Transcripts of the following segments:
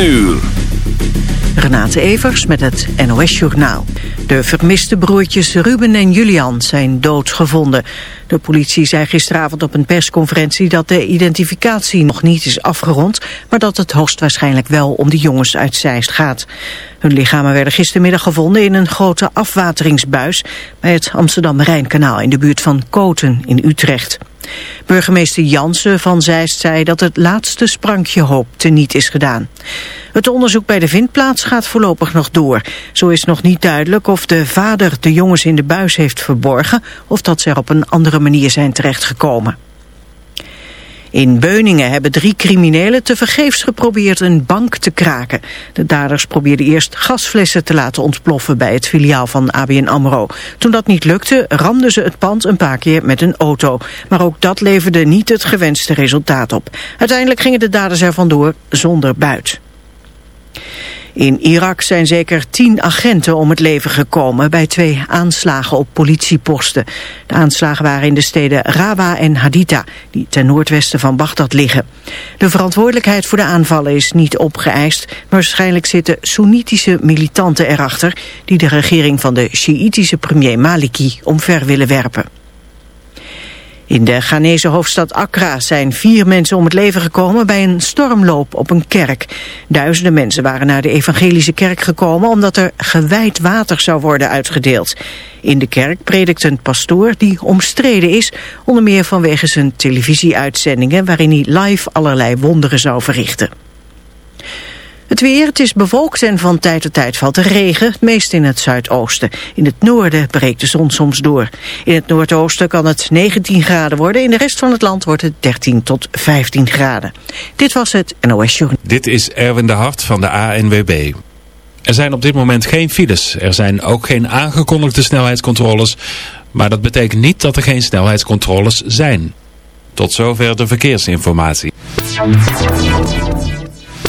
uur. Renate Evers met het NOS Journaal. De vermiste broertjes Ruben en Julian zijn doodgevonden. De politie zei gisteravond op een persconferentie dat de identificatie nog niet is afgerond, maar dat het hoogstwaarschijnlijk wel om de jongens uit Zeist gaat. Hun lichamen werden gistermiddag gevonden in een grote afwateringsbuis bij het Amsterdam-Rijnkanaal in de buurt van Koten in Utrecht. Burgemeester Jansen van Zeist zei dat het laatste sprankje hoop teniet is gedaan. Het onderzoek bij de vindplaats gaat voorlopig nog door. Zo is nog niet duidelijk of de vader de jongens in de buis heeft verborgen... of dat ze er op een andere manier zijn terechtgekomen. In Beuningen hebben drie criminelen tevergeefs geprobeerd een bank te kraken. De daders probeerden eerst gasflessen te laten ontploffen bij het filiaal van ABN AMRO. Toen dat niet lukte, ramden ze het pand een paar keer met een auto. Maar ook dat leverde niet het gewenste resultaat op. Uiteindelijk gingen de daders er vandoor zonder buit. In Irak zijn zeker tien agenten om het leven gekomen bij twee aanslagen op politieposten. De aanslagen waren in de steden Rawa en Haditha, die ten noordwesten van Bagdad liggen. De verantwoordelijkheid voor de aanvallen is niet opgeëist, maar waarschijnlijk zitten Soenitische militanten erachter die de regering van de Sjiitische premier Maliki omver willen werpen. In de Ghanese hoofdstad Accra zijn vier mensen om het leven gekomen bij een stormloop op een kerk. Duizenden mensen waren naar de evangelische kerk gekomen omdat er gewijd water zou worden uitgedeeld. In de kerk predikt een pastoor die omstreden is, onder meer vanwege zijn televisieuitzendingen waarin hij live allerlei wonderen zou verrichten. Het weer, het is bewolkt en van tijd tot tijd valt er regen, meest in het zuidoosten. In het noorden breekt de zon soms door. In het noordoosten kan het 19 graden worden, in de rest van het land wordt het 13 tot 15 graden. Dit was het NOS Journal. Dit is Erwin de Hart van de ANWB. Er zijn op dit moment geen files. Er zijn ook geen aangekondigde snelheidscontroles. Maar dat betekent niet dat er geen snelheidscontroles zijn. Tot zover de verkeersinformatie.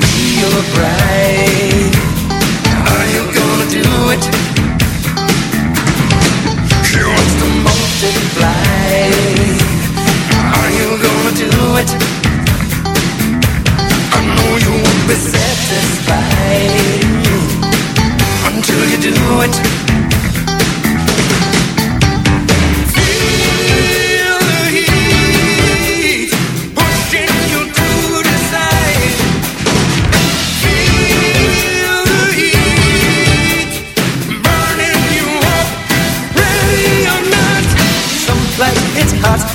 Be your bride. Are you gonna do it? She wants the mountain are you gonna do it? I know you won't be satisfied Until you do it?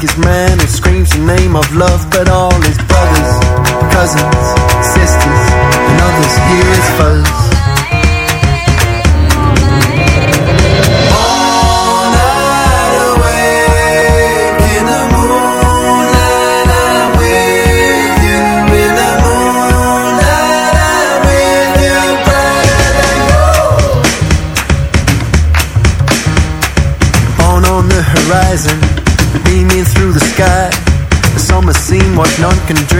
like his man who screams the name of love, but all his can dream.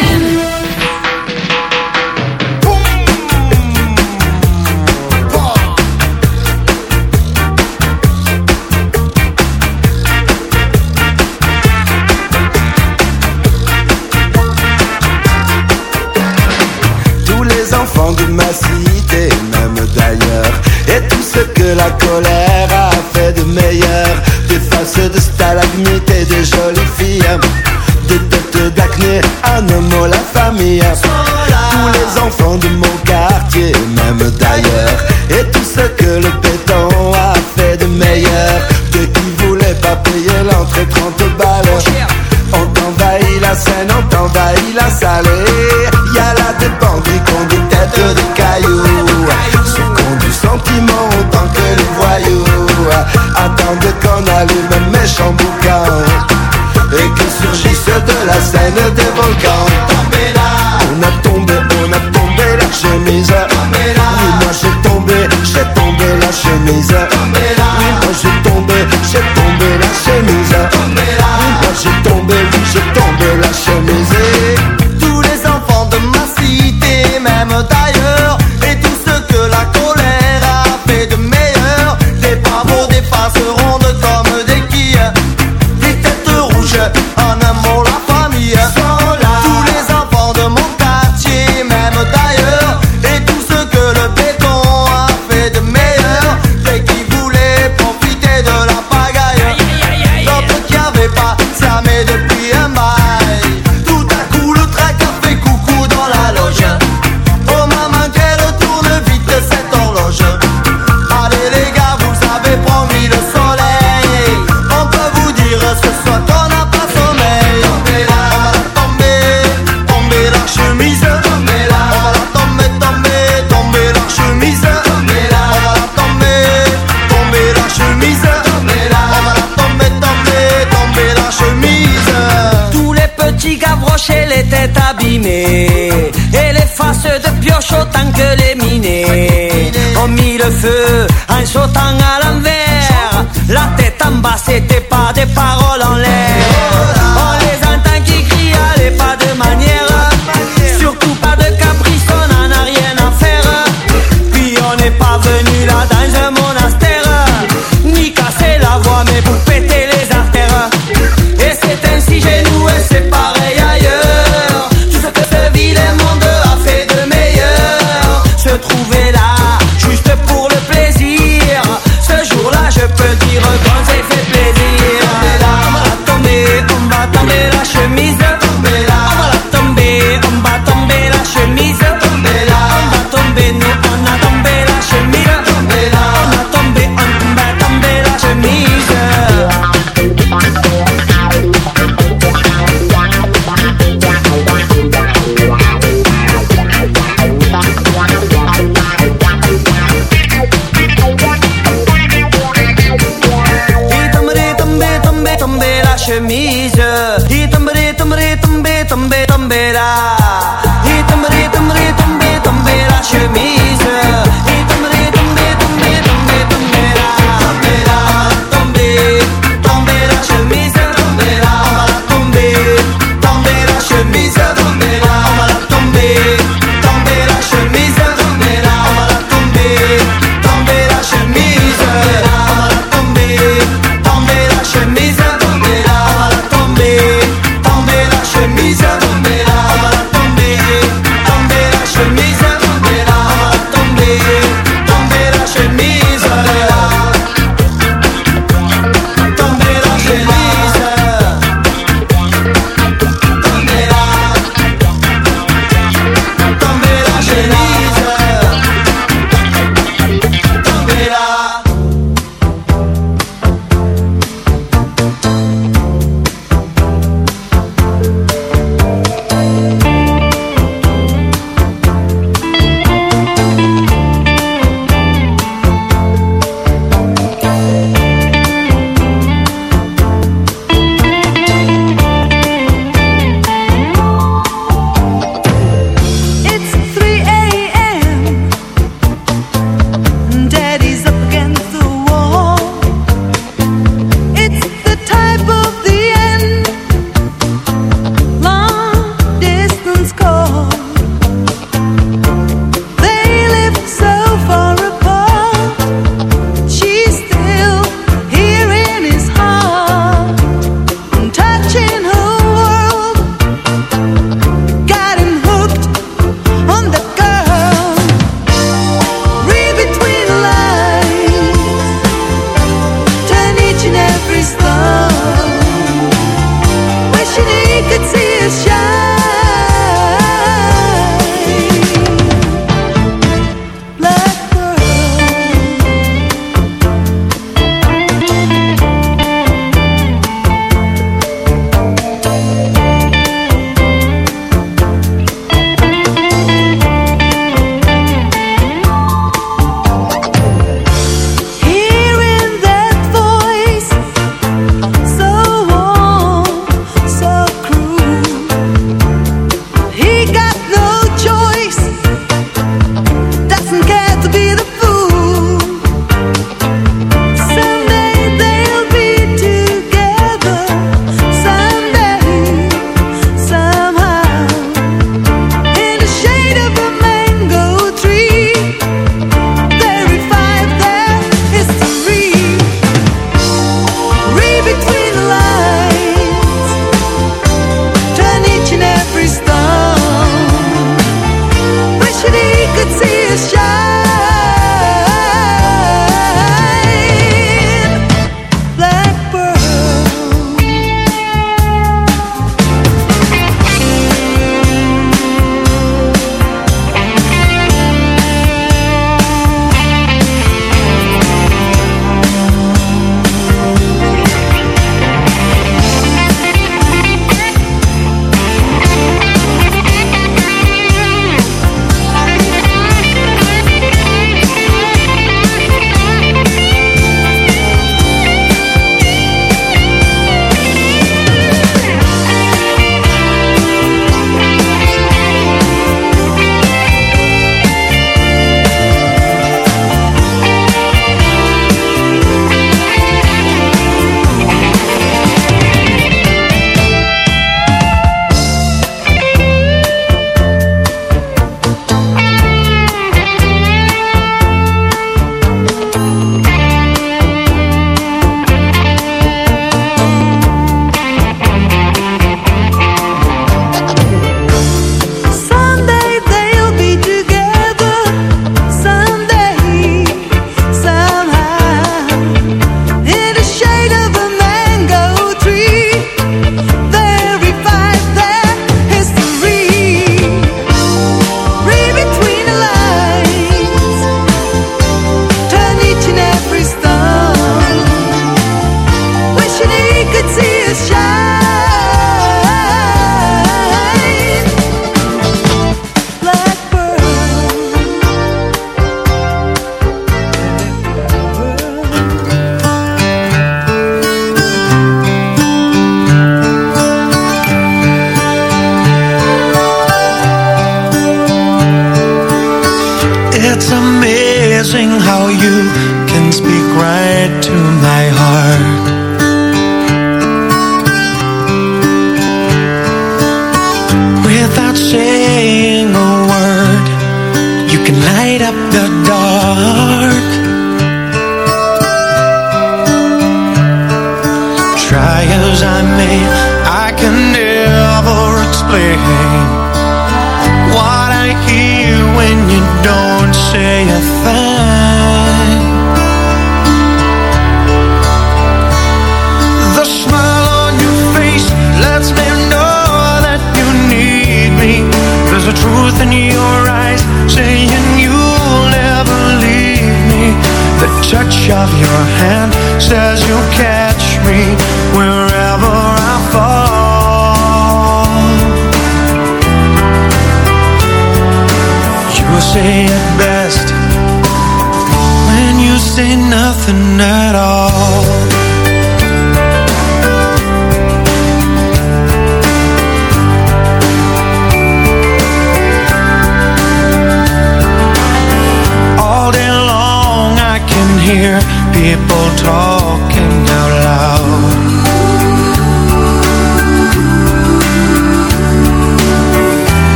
la scène, on t'envahit la salle. Y a la tête pendue qu'on des têtes de cailloux. Ceux qu'on du sentiment autant que les voyous. Attendent qu'on allume un méchant bouquin. Et que surgissent de la scène des volcans. On a tombé, on a tombé la chemise. Oui, moi j'ai tombé, j'ai tombé la chemise. Oui, moi j'ai tombé, j'ai tombé la chemise. Oui, moi j'ai tombé. feu, un shot à l'envers. La tête en bas, c'était pas des paroles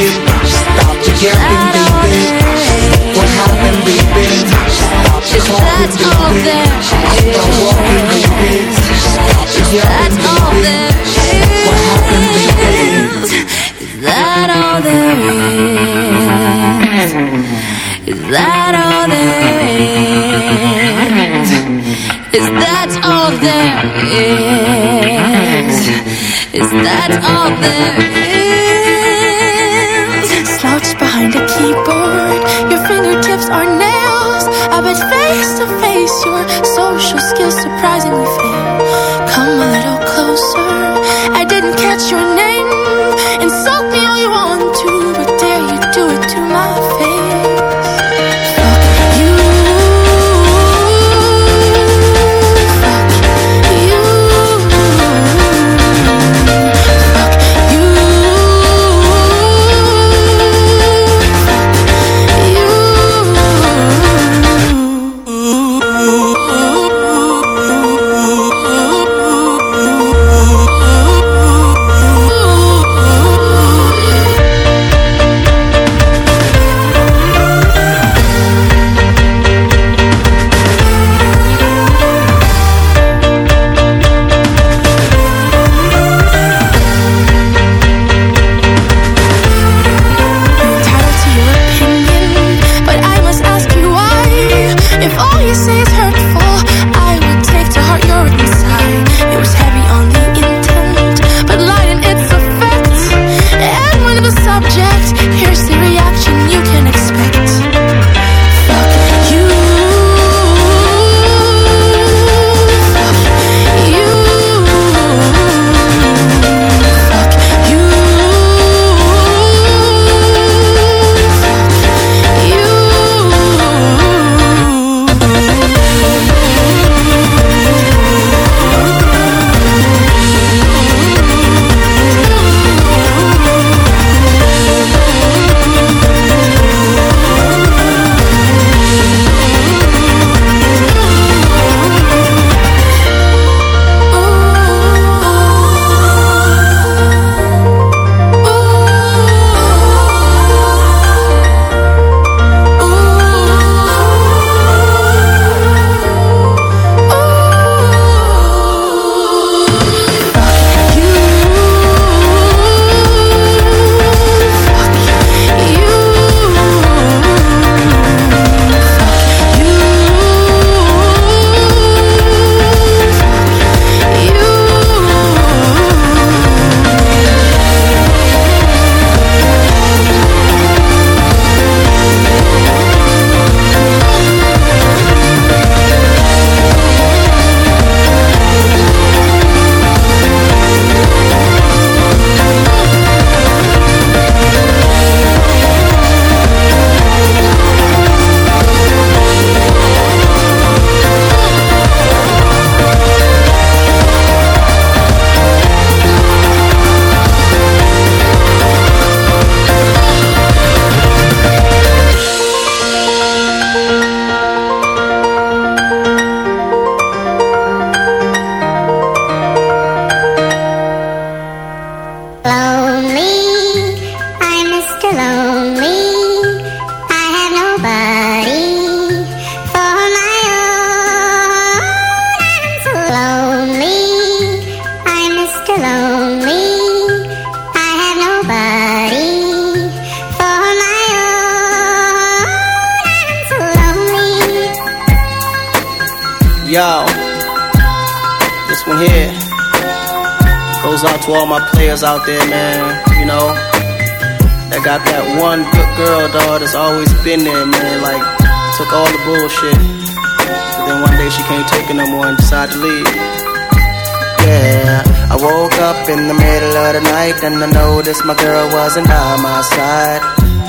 What happened, baby. What happened, baby? Is that all there is? Is that all there is? Is that all there is? Is that all there is? Behind a keyboard, your fingertips are nails. I bet face to face, your social skills surprisingly fail. Come a little closer. I didn't catch your name. Insult me all you want to, but dare you do it to my face?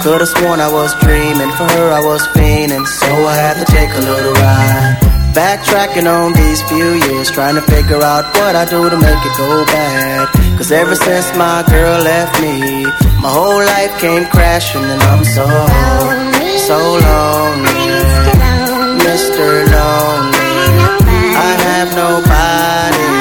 Could've sworn I was dreaming, for her I was fiending, so I had to take a little ride. Backtracking on these few years, trying to figure out what I do to make it go bad. Cause ever since my girl left me, my whole life came crashing and I'm so, so lonely. Mr. Lonely. I have nobody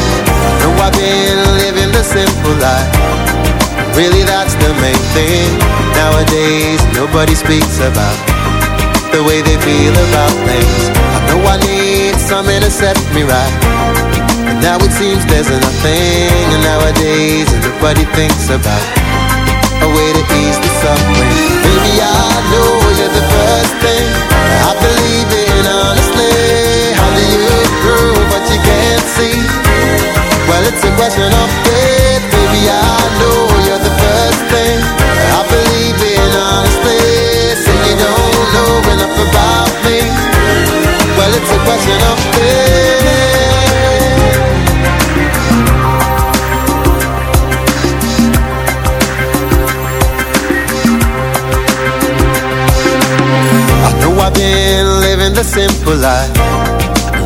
I've been living the simple life. Really, that's the main thing. Nowadays, nobody speaks about the way they feel about things. I know I need something to set me right. And now it seems there's nothing. And nowadays, nobody thinks about a way to ease the suffering. Maybe I know you're the first thing I believe it's a question of faith, baby. I know you're the first thing I believe in honestly. Say you don't know enough about me. Well, it's a question of faith. I know I've been living the simple life.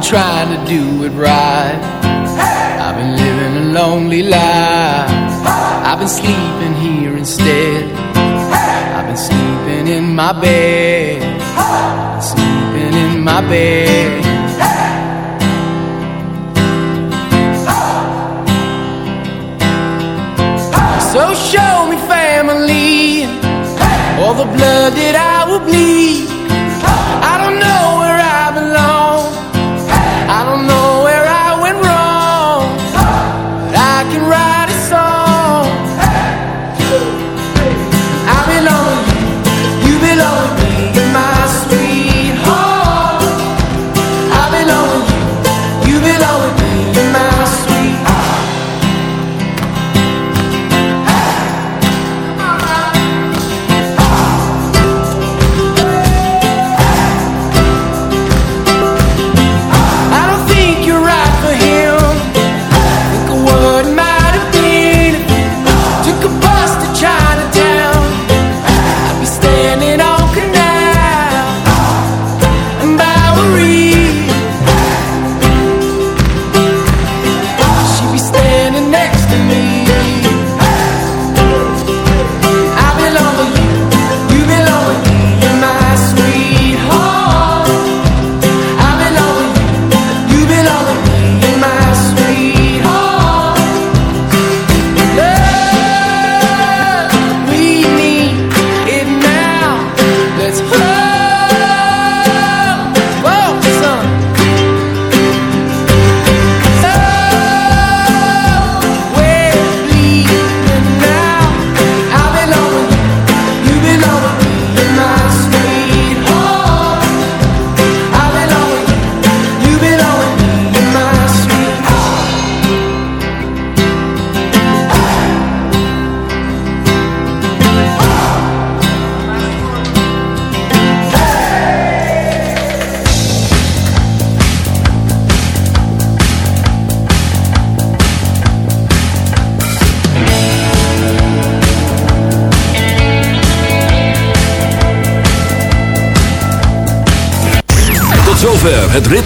been trying to do it right. Hey! I've been living a lonely life. Hey! I've been sleeping here instead. Hey! I've been sleeping in my bed. Sleeping in my bed. So show me family, all the blood that I will bleed. I don't know